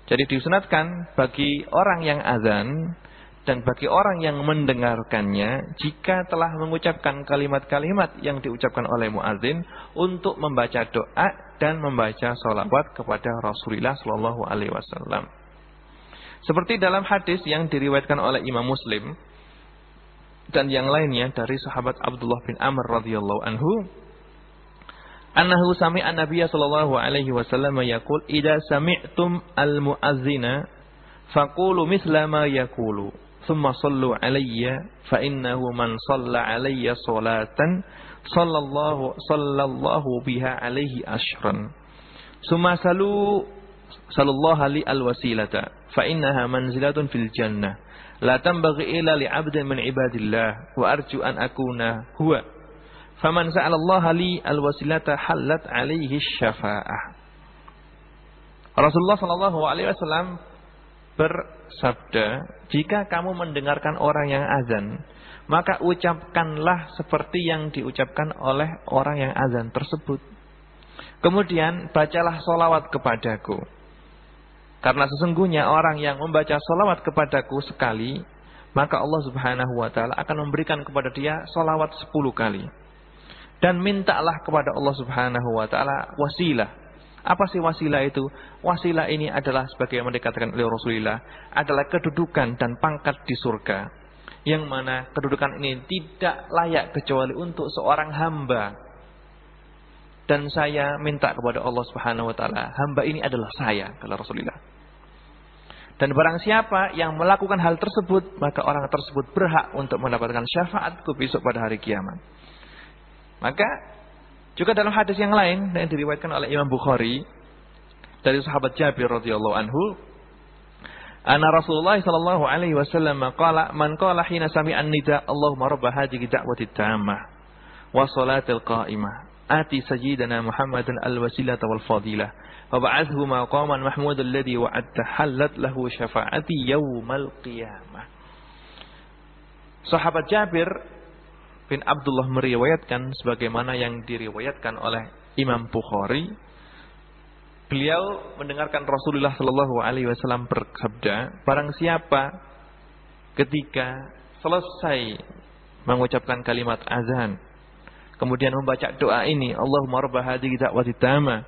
[SPEAKER 1] Jadi disunatkan bagi orang yang azan dan bagi orang yang mendengarkannya jika telah mengucapkan kalimat-kalimat yang diucapkan oleh muazin untuk membaca doa dan membaca solawat kepada Rasulullah Shallallahu Alaihi Wasallam. Seperti dalam hadis yang diriwayatkan oleh Imam Muslim dan yang lainnya dari sahabat Abdullah bin Amr radhiyallahu anhu, Annahu sami'a Nabiya sallallahu alaihi wasallam yaqul idza sami'tum al-mu'azzina faqulu mithla ma yaqulu thumma sallu alayya fa innahu man shalla alayya salatan sallallahu sallallahu biha alaihi ashran. Summa salu sallallahu li alwasilata fa innaha manzilatun fil jannah la tanbaghi illa li 'abdin min ibadillah wa arju an akuna huwa Faman sa'ala li alwasilata halat alaihi syafa'ah. Rasulullah sallallahu alaihi wasallam bersabda, "Jika kamu mendengarkan orang yang azan, maka ucapkanlah seperti yang diucapkan oleh orang yang azan tersebut. Kemudian bacalah solawat kepadaku. Karena sesungguhnya orang yang membaca solawat kepadaku sekali, maka Allah subhanahu wa ta'ala akan memberikan kepada dia solawat sepuluh kali. Dan mintalah kepada Allah subhanahu wa ta'ala wasilah. Apa sih wasilah itu? Wasilah ini adalah sebagai yang dikatakan oleh Rasulullah. Adalah kedudukan dan pangkat di surga. Yang mana kedudukan ini tidak layak kecuali untuk seorang hamba. Dan saya minta kepada Allah subhanahu wa ta'ala. Hamba ini adalah saya. Kata Rasulullah. Dan barang siapa yang melakukan hal tersebut. Maka orang tersebut berhak untuk mendapatkan syafaatku besok pada hari kiamat. Maka juga dalam hadis yang lain yang diriwayatkan oleh Imam Bukhari dari sahabat Jabir radhiyallahu anhu Ana Rasulullah sallallahu alaihi wasallam qala man qala hina sami'a nida Allahumma rabb hadhihi da'wati tammah wa salatil qa'imah ati sayyidina Muhammadan al-wasilata wal fadilah wa ba'athu maqaman mahmudan alladhi wa'adta halat lahu syafa'ati yaumal qiyamah Sahabat Jabir bin Abdullah meriwayatkan sebagaimana yang diriwayatkan oleh Imam Bukhari. Beliau mendengarkan Rasulullah Shallallahu Alaihi Wasallam bersabda, barang siapa ketika selesai mengucapkan kalimat azan, kemudian membaca doa ini, Allahumma rabb hadhihi da'wati tamah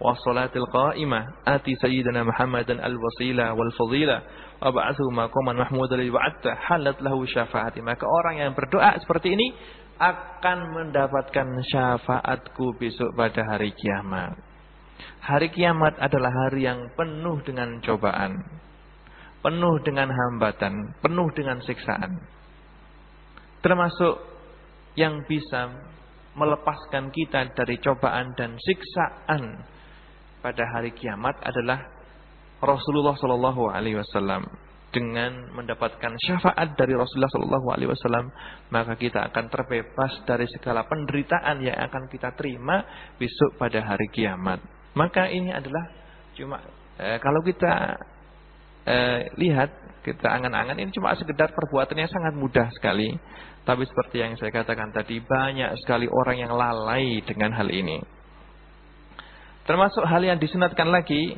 [SPEAKER 1] wa salatil qa'imah ati sayyidina Muhammadan al-wasila wal fadila wa ba'athu maqaman mahmudan li wa'atta halat lahu syafaati. Maka orang yang berdoa seperti ini akan mendapatkan syafaatku besok pada hari kiamat. Hari kiamat adalah hari yang penuh dengan cobaan penuh dengan hambatan penuh dengan siksaan. Termasuk yang bisa melepaskan kita dari cobaan dan siksaan pada hari kiamat adalah Rasulullah Shallallahu Alaihi Wasallam. Dengan mendapatkan syafaat dari Rasulullah Shallallahu Alaihi Wasallam maka kita akan terbebas dari segala penderitaan yang akan kita terima besok pada hari kiamat. Maka ini adalah cuma eh, kalau kita eh, lihat kita angan-angan ini cuma sekedar perbuatan yang sangat mudah sekali tapi seperti yang saya katakan tadi banyak sekali orang yang lalai dengan hal ini Termasuk hal yang disunatkan lagi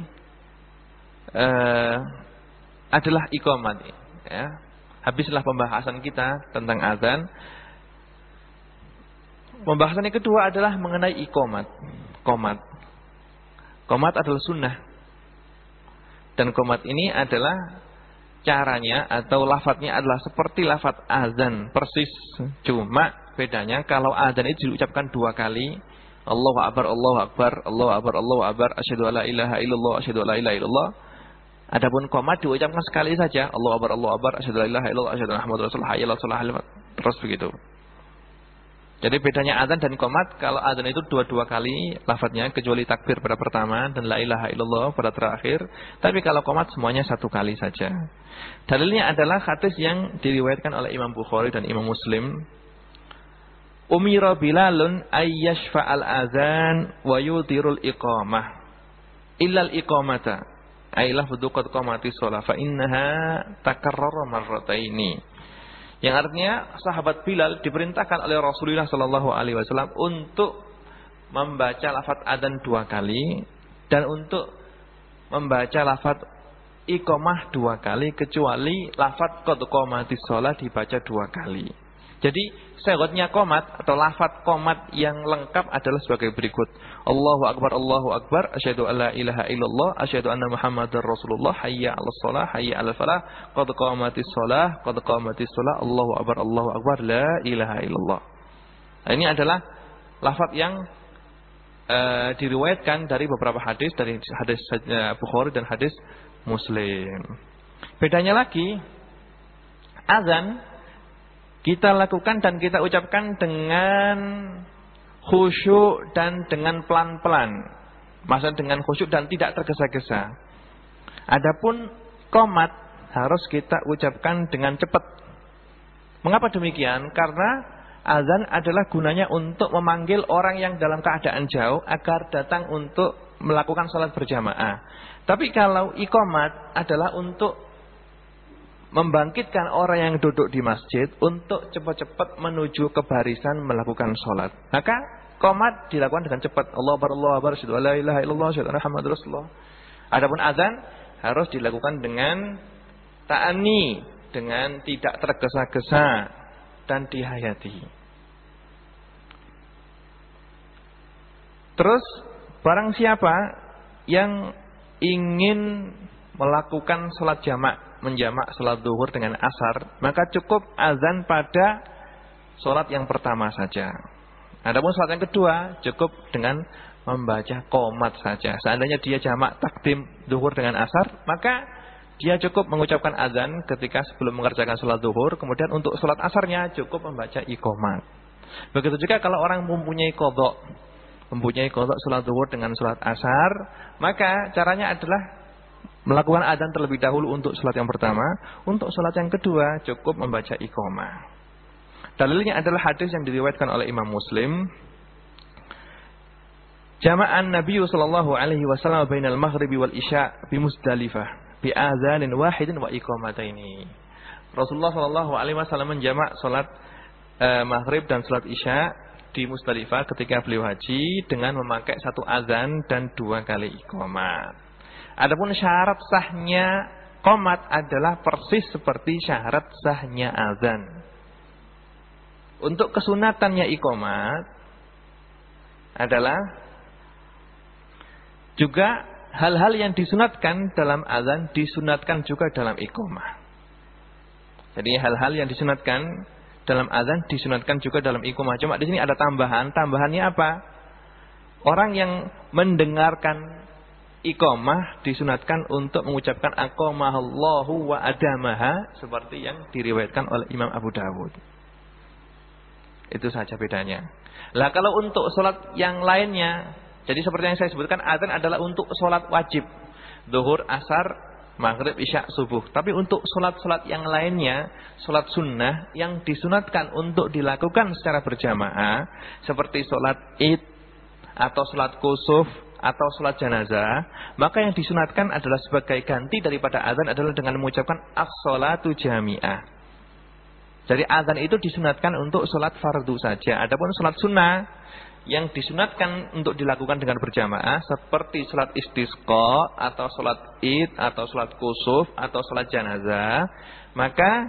[SPEAKER 1] uh, adalah ikomat. Ya. Habislah pembahasan kita tentang azan. Pembahasan yang kedua adalah mengenai ikomat. Komat. Komat adalah sunnah. Dan komat ini adalah caranya atau lafadznya adalah seperti lafadz azan persis. Cuma bedanya kalau azan itu diucapkan dua kali Allahu akbar, Allahu akbar, Allahu akbar, Allahu akbar, asyhadu alla ilaha illallah, asyhadu alla ilaha illallah. Adapun qomat diucapkan sekali saja, Allahu akbar, Allahu akbar, asyhadu alla ilaha illallah, asyhadu anna Muhammadar rasulullah, terus begitu. Jadi bedanya adzan dan qomat, kalau adzan itu dua-dua kali lafadznya kecuali takbir pada pertama dan la ilaha illallah pada terakhir. Tapi kalau qomat semuanya satu kali saja. Dalilnya adalah hadis yang diriwayatkan oleh Imam Bukhari dan Imam Muslim Umira Bilalun ayyashfa al-azan wa yudirul iqamah. Illal iqamata. Ailah fuduqat qamati sholah fa innaha takarrara marrataini. Yang artinya sahabat Bilal diperintahkan oleh Rasulullah sallallahu alaihi wasallam untuk membaca lafaz adzan dua kali dan untuk membaca lafaz iqamah dua kali kecuali lafaz qad qamatis shalah dibaca dua kali. Jadi syaratnya komat atau lafat komat yang lengkap adalah sebagai berikut. Allahu Akbar, Allahu Akbar, asyhadu alla ilaha illallah, asyhadu anna Muhammadar Rasulullah, hayya 'alas shalah, hayya 'alal falah, qad qamatis shalah, qad qamatis shalah, Allahu Akbar, Allahu Akbar, la ilaha illallah. Nah, ini adalah lafat yang uh, diriwayatkan dari beberapa hadis dari hadis uh, Bukhari dan hadis Muslim. Bedanya lagi azan kita lakukan dan kita ucapkan dengan khusyuk dan dengan pelan-pelan. Maksud dengan khusyuk dan tidak tergesa-gesa. Adapun komat harus kita ucapkan dengan cepat. Mengapa demikian? Karena azan adalah gunanya untuk memanggil orang yang dalam keadaan jauh agar datang untuk melakukan sholat berjamaah. Tapi kalau ikomat adalah untuk membangkitkan orang yang duduk di masjid untuk cepat-cepat menuju ke barisan melakukan sholat. Maka komat dilakukan dengan cepat. Allah bar Allah bar la ilaha illallah. Adapun azan harus dilakukan dengan ta'ani, dengan tidak tergesa-gesa dan dihayati. Terus barang siapa yang ingin melakukan sholat jamak, menjamak sholat duhur dengan asar, maka cukup azan pada sholat yang pertama saja. Adapun sholat yang kedua cukup dengan membaca komat saja. Seandainya dia jamak takdim duhur dengan asar, maka dia cukup mengucapkan azan ketika sebelum mengerjakan sholat duhur. Kemudian untuk sholat asarnya cukup membaca ikomat. Begitu juga kalau orang mempunyai kodok. Mempunyai kodok sholat duhur dengan sholat asar. Maka caranya adalah melakukan azan terlebih dahulu untuk sholat yang pertama. Untuk sholat yang kedua cukup membaca ikomat. Dalilnya adalah hadis yang diriwayatkan oleh Imam Muslim. Jama'an Nabi sallallahu alaihi wasallam bainal maghribi wal isya bi Musdalifah bi azanin wahidin wa iqamataini. Rasulullah sallallahu alaihi wasallam menjamak salat uh, maghrib dan salat isya di Musdalifah ketika beliau haji dengan memakai satu azan dan dua kali iqamat. Adapun syarat sahnya qomat adalah persis seperti syarat sahnya azan. Untuk kesunatannya iqamat adalah juga hal-hal yang disunatkan dalam azan disunatkan juga dalam iqamah. Jadi hal-hal yang disunatkan dalam azan disunatkan juga dalam iqamah. Cuma di sini ada tambahan. Tambahannya apa? Orang yang mendengarkan iqamah disunatkan untuk mengucapkan aqamahallahu wa adamaha seperti yang diriwayatkan oleh Imam Abu Dawud. Itu saja bedanya. Lah kalau untuk sholat yang lainnya jadi seperti yang saya sebutkan azan adalah untuk sholat wajib. Zuhur, asar, maghrib, isya, subuh. Tapi untuk sholat-sholat yang lainnya, sholat sunnah yang disunatkan untuk dilakukan secara berjamaah. Seperti sholat id, atau sholat kusuf, atau sholat jenazah. Maka yang disunatkan adalah sebagai ganti daripada azan adalah dengan mengucapkan as-sholatu jami'ah. Jadi azan itu disunatkan untuk sholat fardu saja. Adapun sholat sunnah yang disunatkan untuk dilakukan dengan berjamaah seperti sholat istisqa atau sholat id atau sholat kusuf atau sholat janazah maka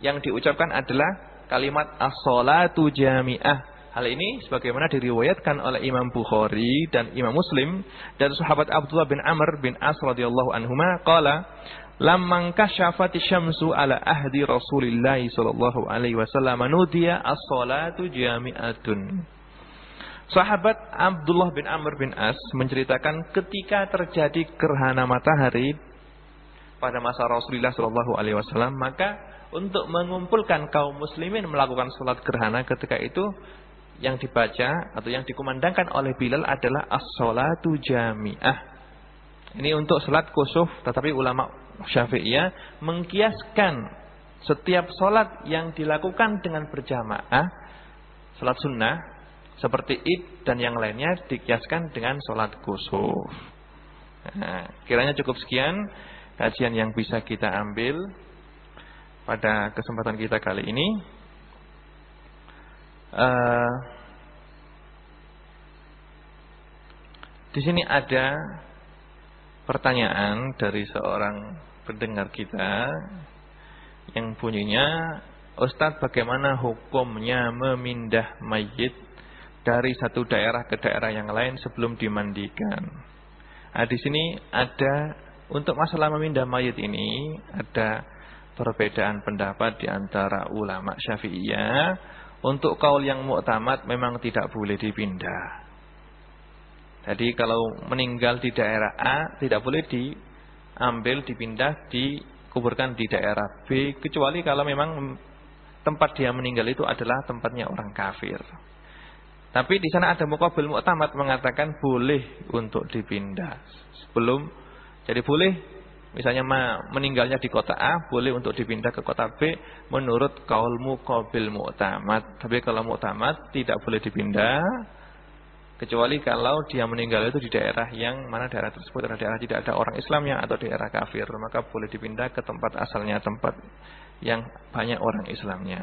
[SPEAKER 1] yang diucapkan adalah kalimat as-sholatu jami'ah Hal ini sebagaimana diriwayatkan oleh Imam Bukhari dan Imam Muslim dari sahabat Abdullah bin Amr bin As radhiyallahu anhuma qala lamman kasyafati syamsu ala ahdi Rasulillah sallallahu alaihi wasallam nudiya as-sholatu jami'atun. Sahabat Abdullah bin Amr bin As menceritakan ketika terjadi gerhana matahari pada masa Rasulullah Shallallahu Alaihi Wasallam, maka untuk mengumpulkan kaum muslimin melakukan sholat gerhana ketika itu yang dibaca atau yang dikumandangkan oleh Bilal adalah as-sholatu jami'ah. Ini untuk sholat kusuf, tetapi ulama Syafi'iyah mengkiaskan setiap sholat yang dilakukan dengan berjamaah, sholat sunnah, seperti id dan yang lainnya dikiaskan dengan sholat kusuf. Nah, kiranya cukup sekian kajian yang bisa kita ambil pada kesempatan kita kali ini. Uh, di sini ada pertanyaan dari seorang pendengar kita yang bunyinya Ustadz bagaimana hukumnya memindah mayit dari satu daerah ke daerah yang lain sebelum dimandikan. Nah, di sini ada untuk masalah memindah mayat ini ada perbedaan pendapat di antara ulama Syafi'iyah. Untuk kaul yang muktamad memang tidak boleh dipindah. Jadi kalau meninggal di daerah A tidak boleh diambil, dipindah, dikuburkan di daerah B kecuali kalau memang tempat dia meninggal itu adalah tempatnya orang kafir. Tapi di sana ada mukabil muktamad mengatakan boleh untuk dipindah. Sebelum jadi boleh misalnya meninggalnya di kota A boleh untuk dipindah ke kota B menurut kaul mukabil muktamad. Tapi kalau muktamad tidak boleh dipindah Kecuali kalau dia meninggal itu di daerah yang mana daerah tersebut adalah daerah tidak ada orang Islamnya atau daerah kafir, maka boleh dipindah ke tempat asalnya, tempat yang banyak orang Islamnya.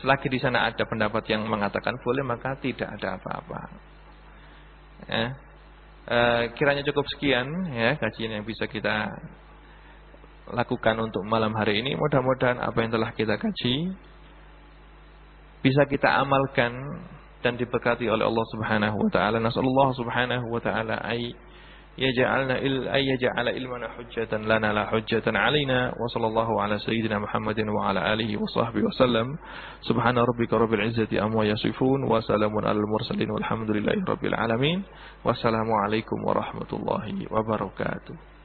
[SPEAKER 1] Selagi di sana ada pendapat yang mengatakan boleh, maka tidak ada apa-apa. Ya. E, kiranya cukup sekian ya kajian yang bisa kita lakukan untuk malam hari ini. Mudah-mudahan apa yang telah kita kaji bisa kita amalkan dan diberkati oleh Allah Subhanahu wa taala. Nasallallahu subhanahu wa taala ay yaj'alna il ay yaj'ala ilmana hujjatan lana la hujjatan alaina wa sallallahu ala sayyidina Muhammadin wa ala alihi wa sahbihi wa sallam. Subhana rabbika rabbil izzati amma yasifun wa salamun alal mursalin walhamdulillahi rabbil alamin. Wassalamu alaikum warahmatullahi wabarakatuh.